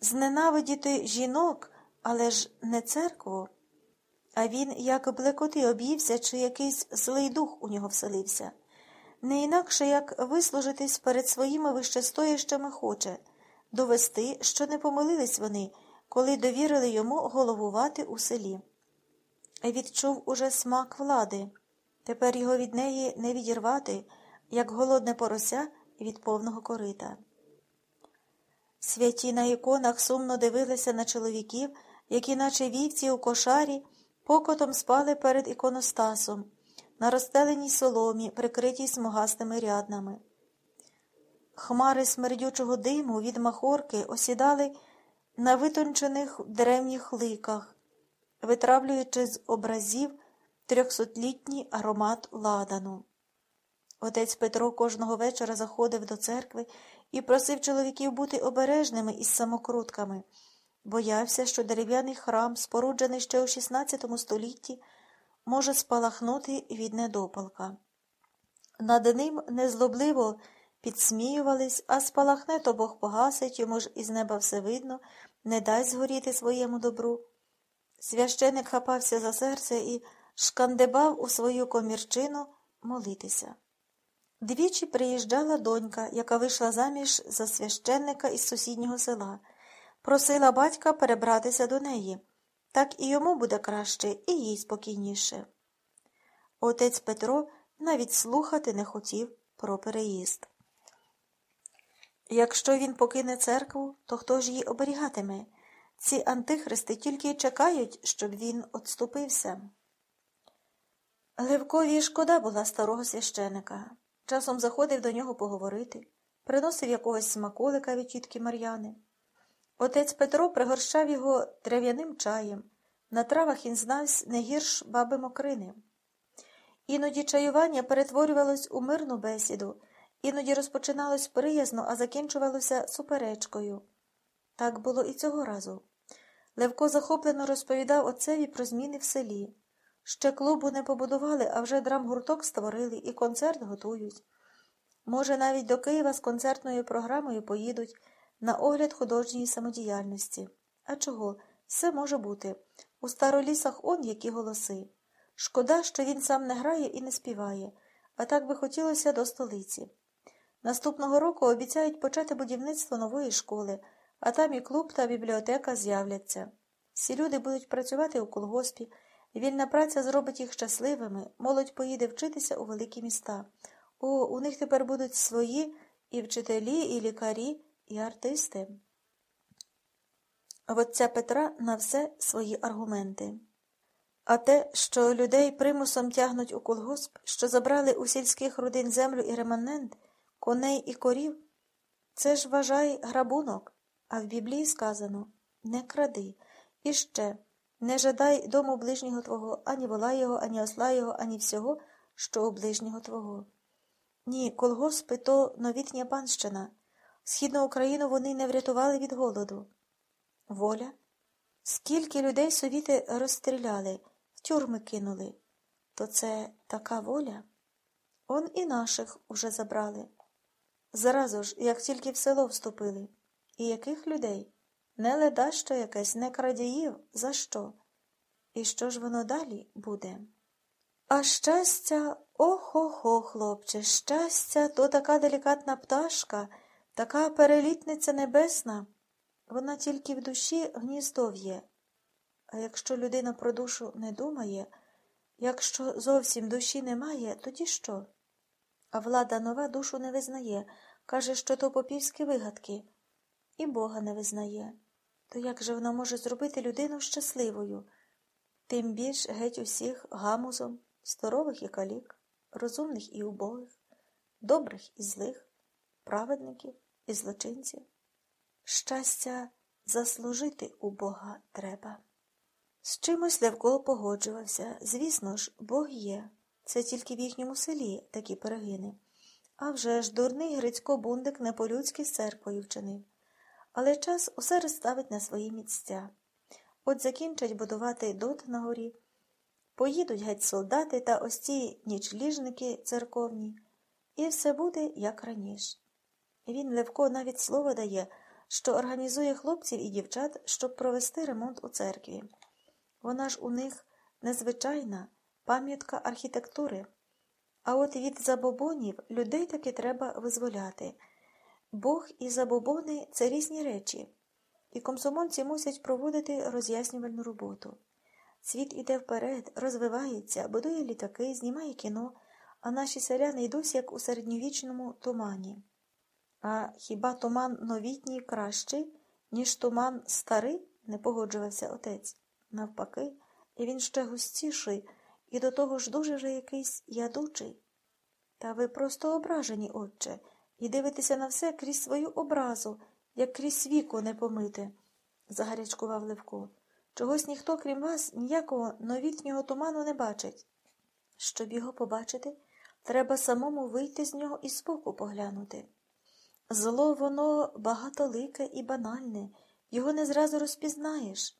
зненавидіти жінок, але ж не церкву. А він, як блекоти, об'ївся, чи якийсь злий дух у нього вселився. Не інакше як вислужитись перед своїми вищестоящими хоче, довести, що не помилились вони, коли довірили йому головувати у селі. Відчув уже смак влади. Тепер його від неї не відірвати, як голодне порося від повного корита. Святі на іконах сумно дивилися на чоловіків, які, наче вівці у кошарі, покотом спали перед іконостасом, на розстеленій соломі, прикритій смугастими ряднами. Хмари смердючого диму від махорки осідали на витончених древніх ликах, витравлюючи з образів трьохсотлітній аромат ладану. Отець Петро кожного вечора заходив до церкви і просив чоловіків бути обережними із самокрутками, боявся, що дерев'яний храм, споруджений ще у XVI столітті, може спалахнути від недопалка. Над ним незлобливо підсміювались, а спалахне то Бог погасить, йому ж із неба все видно, не дасть згоріти своєму добру. Священик хапався за серце і шкандебав у свою комірчину молитися. Двічі приїжджала донька, яка вийшла заміж за священника із сусіднього села, просила батька перебратися до неї. Так і йому буде краще, і їй спокійніше. Отець Петро навіть слухати не хотів про переїзд. Якщо він покине церкву, то хто ж її оберігатиме? Ці антихристи тільки й чекають, щоб він отступився. Левкові шкода була старого священика. Часом заходив до нього поговорити, приносив якогось смаколика від тітки Мар'яни. Отець Петро пригорщав його трав'яним чаєм. На травах він знався не гірш баби Мокрини. Іноді чаювання перетворювалось у мирну бесіду, іноді розпочиналось приязно, а закінчувалося суперечкою. Так було і цього разу. Левко захоплено розповідав отцеві про зміни в селі. Ще клубу не побудували, а вже драмгурток створили і концерт готують. Може, навіть до Києва з концертною програмою поїдуть на огляд художньої самодіяльності. А чого? Все може бути. У старолісах он які голоси. Шкода, що він сам не грає і не співає, а так би хотілося до столиці. Наступного року обіцяють почати будівництво нової школи, а там і клуб та бібліотека з'являться. Всі люди будуть працювати у колгоспі. Вільна праця зробить їх щасливими, молодь поїде вчитися у великі міста. О, у них тепер будуть свої і вчителі, і лікарі, і артисти. В отця Петра на все свої аргументи. А те, що людей примусом тягнуть у колгосп, що забрали у сільських родин землю і реманент, коней і корів, це ж вважай грабунок, а в Біблії сказано не кради. І ще. Не жадай дому ближнього твого, ані вола його, ані осла його, ані всього, що у ближнього твого. Ні, колгоспи то новітня панщина. Східну Україну вони не врятували від голоду. Воля? Скільки людей совіти розстріляли, в тюрми кинули. То це така воля? Он і наших уже забрали. Зразу ж, як тільки в село вступили. І яких людей? Не леда що якесь, не крадіїв, за що? І що ж воно далі буде? А щастя, охо-хо, хлопче, щастя то така делікатна пташка, така перелітниця небесна. Вона тільки в душі гніздов'є. А якщо людина про душу не думає, якщо зовсім душі немає, тоді що? А влада нова душу не визнає, каже, що то попівські вигадки, і Бога не визнає то як же вона може зробити людину щасливою, тим більш геть усіх гамузом, здорових і калік, розумних і убогих, добрих і злих, праведників і злочинців. Щастя заслужити у Бога треба. З чимось Левко погоджувався. Звісно ж, Бог є. Це тільки в їхньому селі такі перегини. А вже ж дурний Грицько бундик не по-людськи з церквою вчинив але час усе розставить на свої місця. От закінчать будувати дот на горі, поїдуть геть солдати та ось ці нічліжники церковні, і все буде, як раніше. Він Левко навіть слово дає, що організує хлопців і дівчат, щоб провести ремонт у церкві. Вона ж у них незвичайна пам'ятка архітектури. А от від забобонів людей таки треба визволяти. Бог і забобони це різні речі, і комсомольці мусять проводити роз'яснювальну роботу. Світ іде вперед, розвивається, будує літаки, знімає кіно, а наші селяни й досі як у середньовічному тумані. А хіба туман новітній кращий, ніж туман старий? не погоджувався отець. Навпаки, і він ще густіший, і до того ж дуже вже якийсь ядучий. Та ви просто ображені, отче, і дивитеся на все крізь свою образу, як крізь віку не помити, загарячкував Левко. Чогось ніхто, крім вас, ніякого новітнього туману не бачить. Щоб його побачити, треба самому вийти з нього і збоку поглянути. Зло воно багатолике і банальне, його не зразу розпізнаєш.